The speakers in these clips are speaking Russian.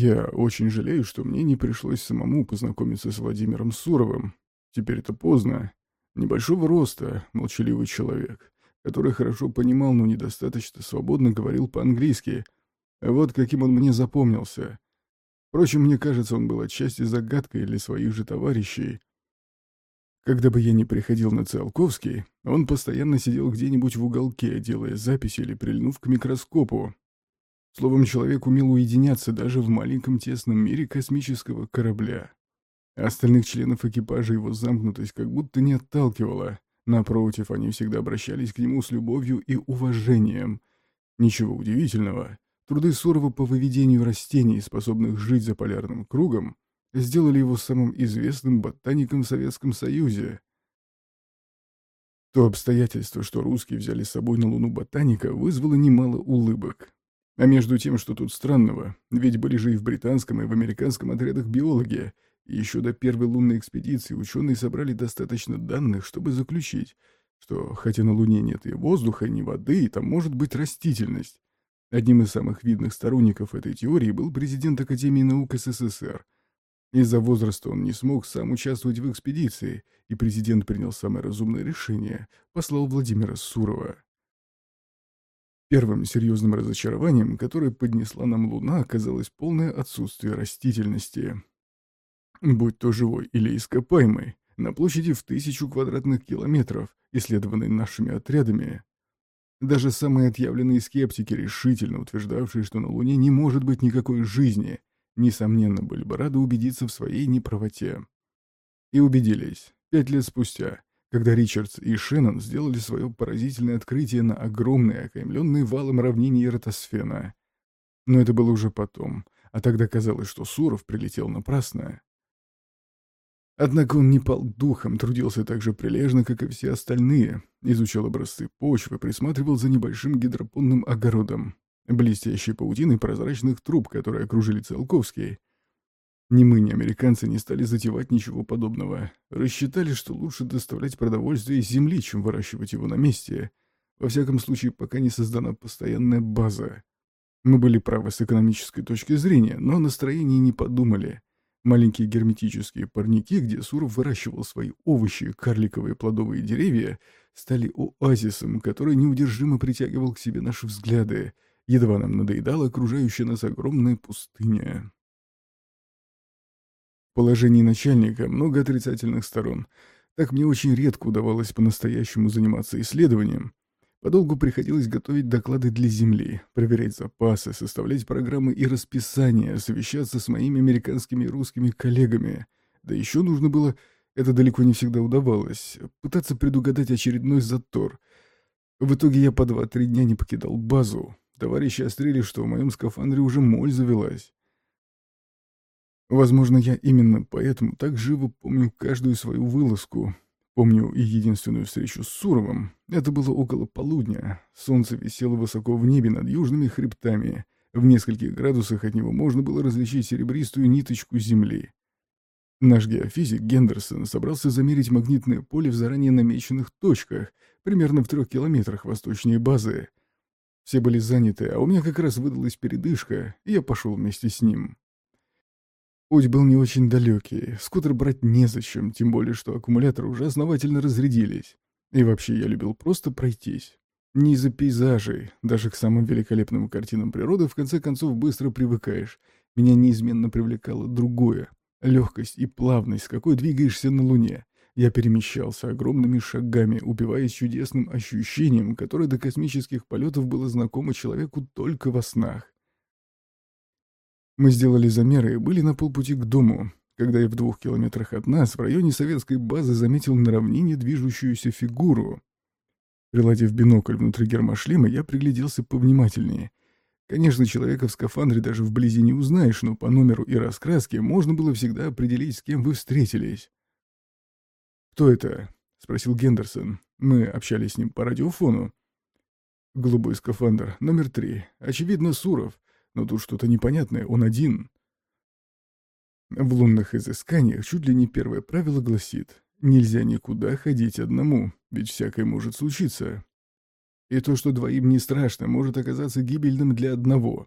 Я очень жалею, что мне не пришлось самому познакомиться с Владимиром Суровым. Теперь это поздно. Небольшого роста, молчаливый человек, который хорошо понимал, но недостаточно свободно говорил по-английски. Вот каким он мне запомнился. Впрочем, мне кажется, он был отчасти загадкой для своих же товарищей. Когда бы я ни приходил на Циолковский, он постоянно сидел где-нибудь в уголке, делая записи или прильнув к микроскопу. Словом, человек умел уединяться даже в маленьком тесном мире космического корабля. Остальных членов экипажа его замкнутость как будто не отталкивала. Напротив, они всегда обращались к нему с любовью и уважением. Ничего удивительного. Труды Сурова по выведению растений, способных жить за полярным кругом, сделали его самым известным ботаником в Советском Союзе. То обстоятельство, что русские взяли с собой на Луну ботаника, вызвало немало улыбок. А между тем, что тут странного, ведь были же и в британском, и в американском отрядах биологи, и еще до первой лунной экспедиции ученые собрали достаточно данных, чтобы заключить, что хотя на Луне нет и воздуха, ни воды, и там может быть растительность. Одним из самых видных сторонников этой теории был президент Академии наук СССР. Из-за возраста он не смог сам участвовать в экспедиции, и президент принял самое разумное решение – послал Владимира Сурова. Первым серьезным разочарованием, которое поднесла нам Луна, оказалось полное отсутствие растительности. Будь то живой или ископаемый, на площади в тысячу квадратных километров, исследованной нашими отрядами. Даже самые отъявленные скептики, решительно утверждавшие, что на Луне не может быть никакой жизни, несомненно, были бы рады убедиться в своей неправоте. И убедились, пять лет спустя, когда Ричардс и Шеннон сделали свое поразительное открытие на огромной, окаймленной валом равнине Эратосфена. Но это было уже потом, а тогда казалось, что Суров прилетел напрасно. Однако он не пал духом, трудился так же прилежно, как и все остальные, изучал образцы почвы, присматривал за небольшим гидропонным огородом, блестящей паутиной прозрачных труб, которые окружили Циолковский, ни мы, ни американцы не стали затевать ничего подобного. Рассчитали, что лучше доставлять продовольствие из земли, чем выращивать его на месте. Во всяком случае, пока не создана постоянная база. Мы были правы с экономической точки зрения, но о настроении не подумали. Маленькие герметические парники, где Суров выращивал свои овощи, карликовые плодовые деревья, стали оазисом, который неудержимо притягивал к себе наши взгляды. Едва нам надоедала окружающая нас огромная пустыня положении начальника много отрицательных сторон. Так мне очень редко удавалось по-настоящему заниматься исследованием. Подолгу приходилось готовить доклады для Земли, проверять запасы, составлять программы и расписания, совещаться с моими американскими и русскими коллегами. Да еще нужно было, это далеко не всегда удавалось, пытаться предугадать очередной затор. В итоге я по два-три дня не покидал базу. Товарищи острили, что в моем скафандре уже моль завелась. Возможно, я именно поэтому так живо помню каждую свою вылазку. Помню и единственную встречу с Суровым. Это было около полудня. Солнце висело высоко в небе над южными хребтами. В нескольких градусах от него можно было различить серебристую ниточку земли. Наш геофизик Гендерсон собрался замерить магнитное поле в заранее намеченных точках, примерно в трех километрах восточнее базы. Все были заняты, а у меня как раз выдалась передышка, и я пошел вместе с ним. Путь был не очень далекий, скутер брать незачем, тем более, что аккумуляторы уже основательно разрядились. И вообще я любил просто пройтись. Не из-за пейзажей, даже к самым великолепным картинам природы в конце концов быстро привыкаешь. Меня неизменно привлекало другое — легкость и плавность, с какой двигаешься на Луне. Я перемещался огромными шагами, убиваясь чудесным ощущением, которое до космических полетов было знакомо человеку только во снах. Мы сделали замеры и были на полпути к дому, когда я в двух километрах от нас, в районе советской базы, заметил на равнине движущуюся фигуру. Приладив бинокль внутри гермошлема, я пригляделся повнимательнее. Конечно, человека в скафандре даже вблизи не узнаешь, но по номеру и раскраске можно было всегда определить, с кем вы встретились. «Кто это?» — спросил Гендерсон. Мы общались с ним по радиофону. «Голубой скафандр, номер три. Очевидно, Суров. Но тут что-то непонятное, он один. В лунных изысканиях чуть ли не первое правило гласит «Нельзя никуда ходить одному, ведь всякое может случиться». И то, что двоим не страшно, может оказаться гибельным для одного.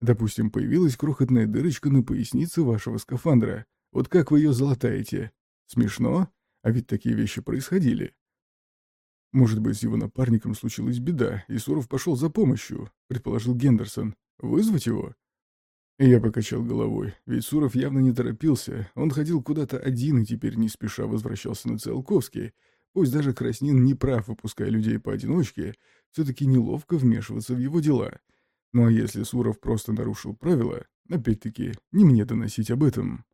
Допустим, появилась крохотная дырочка на пояснице вашего скафандра. Вот как вы ее залатаете? Смешно? А ведь такие вещи происходили. Может быть, с его напарником случилась беда, и Суров пошел за помощью, предположил Гендерсон. Вызвать его? Я покачал головой, ведь Суров явно не торопился. Он ходил куда-то один и теперь не спеша возвращался на Циолковский. Пусть даже Краснин не прав, выпуская людей поодиночке, все-таки неловко вмешиваться в его дела. Ну а если Суров просто нарушил правила, опять-таки, не мне доносить об этом.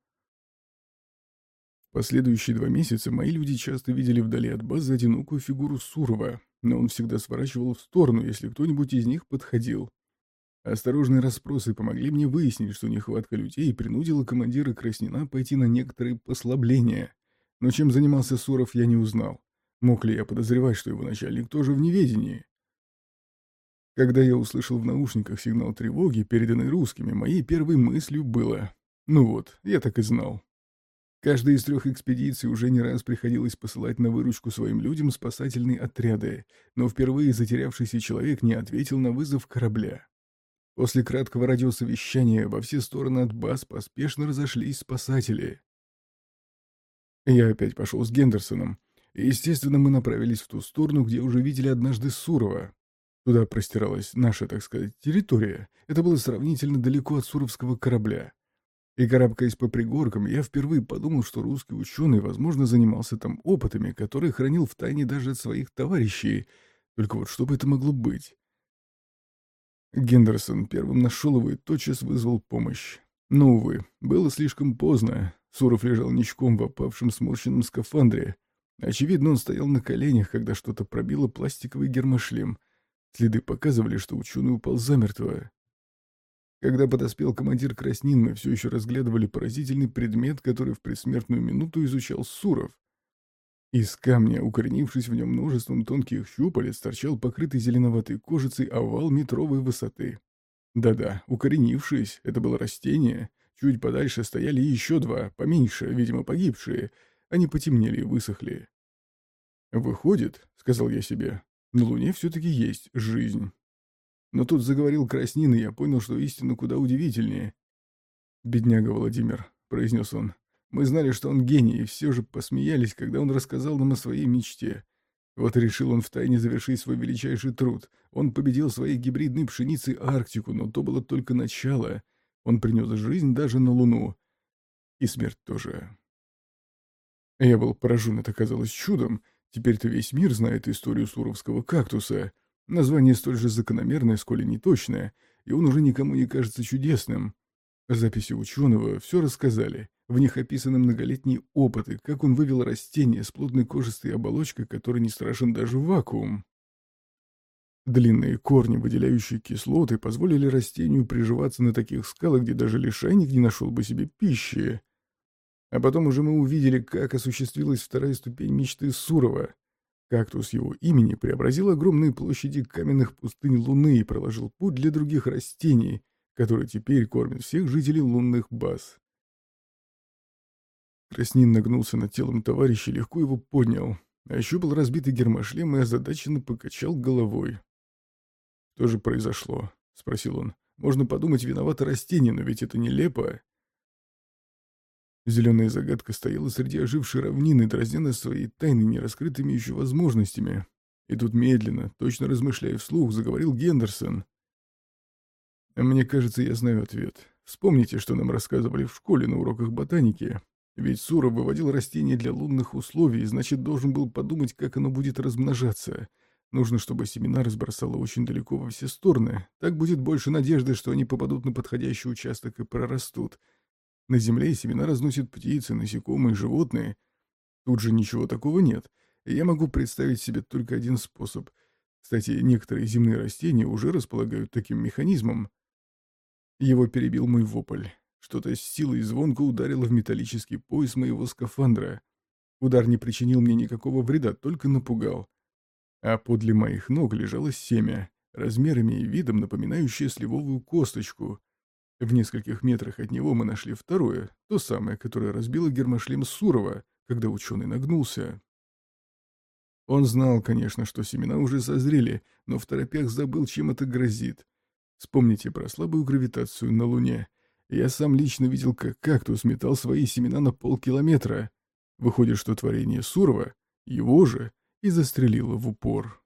Последующие два месяца мои люди часто видели вдали от базы одинокую фигуру Сурова, но он всегда сворачивал в сторону, если кто-нибудь из них подходил. Осторожные расспросы помогли мне выяснить, что нехватка людей принудила командира Краснина пойти на некоторые послабления. Но чем занимался Суров, я не узнал. Мог ли я подозревать, что его начальник тоже в неведении? Когда я услышал в наушниках сигнал тревоги, переданный русскими, моей первой мыслью было «Ну вот, я так и знал». Каждой из трех экспедиций уже не раз приходилось посылать на выручку своим людям спасательные отряды, но впервые затерявшийся человек не ответил на вызов корабля. После краткого радиосовещания во все стороны от баз поспешно разошлись спасатели. Я опять пошел с Гендерсоном, и, естественно, мы направились в ту сторону, где уже видели однажды Сурова. Туда простиралась наша, так сказать, территория. Это было сравнительно далеко от суровского корабля. И карабкаясь по пригоркам, я впервые подумал, что русский ученый, возможно, занимался там опытами, которые хранил в тайне даже от своих товарищей. Только вот что бы это могло быть? Гендерсон первым нашел его и тотчас вызвал помощь. Но, увы, было слишком поздно. Суров лежал ничком в опавшем сморщенном скафандре. Очевидно, он стоял на коленях, когда что-то пробило пластиковый гермошлем. Следы показывали, что ученый упал замертво. Когда подоспел командир Краснин, мы все еще разглядывали поразительный предмет, который в предсмертную минуту изучал Суров. Из камня, укоренившись в нем множеством тонких щупалец, торчал покрытый зеленоватой кожицей овал метровой высоты. Да-да, укоренившись, это было растение. Чуть подальше стояли еще два, поменьше, видимо, погибшие. Они потемнели и высохли. «Выходит», — сказал я себе, на Луне все-таки есть жизнь. Но тут заговорил Краснин, и я понял, что истина куда удивительнее. «Бедняга Владимир», — произнес он. «Мы знали, что он гений, и все же посмеялись, когда он рассказал нам о своей мечте. Вот решил он втайне завершить свой величайший труд. Он победил своей гибридной пшеницей Арктику, но то было только начало. Он принес жизнь даже на Луну. И смерть тоже». Я был поражен, это казалось чудом, — Теперь-то весь мир знает историю суровского кактуса. Название столь же закономерное, сколь и неточное, и он уже никому не кажется чудесным. Записи ученого все рассказали. В них описаны многолетние опыты, как он вывел растение с плотной кожистой оболочкой, которой не страшен даже вакуум. Длинные корни, выделяющие кислоты, позволили растению приживаться на таких скалах, где даже лишайник не нашел бы себе пищи. А потом уже мы увидели, как осуществилась вторая ступень мечты Сурова. Кактус его имени преобразил огромные площади каменных пустынь Луны и проложил путь для других растений, которые теперь кормят всех жителей лунных баз. Краснин нагнулся над телом товарища и легко его поднял. Ощупал разбитый гермошлем и озадаченно покачал головой. «Что же произошло?» — спросил он. «Можно подумать, виновато растение, но ведь это нелепо». Зеленая загадка стояла среди ожившей равнины, дразня своей тайны нераскрытыми еще возможностями. И тут медленно, точно размышляя вслух, заговорил Гендерсон. «Мне кажется, я знаю ответ. Вспомните, что нам рассказывали в школе на уроках ботаники. Ведь Суров выводил растения для лунных условий, значит, должен был подумать, как оно будет размножаться. Нужно, чтобы семена разбросало очень далеко во все стороны. Так будет больше надежды, что они попадут на подходящий участок и прорастут». На земле семена разносят птицы, насекомые, животные. Тут же ничего такого нет. Я могу представить себе только один способ. Кстати, некоторые земные растения уже располагают таким механизмом. Его перебил мой вопль. Что-то с силой звонко ударило в металлический пояс моего скафандра. Удар не причинил мне никакого вреда, только напугал. А подле моих ног лежало семя, размерами и видом напоминающее сливовую косточку. В нескольких метрах от него мы нашли второе, то самое, которое разбило гермошлем Сурова, когда ученый нагнулся. Он знал, конечно, что семена уже созрели, но в торопях забыл, чем это грозит. Вспомните про слабую гравитацию на Луне. Я сам лично видел, как кактус метал свои семена на полкилометра. Выходит, что творение Сурова, его же, и застрелило в упор.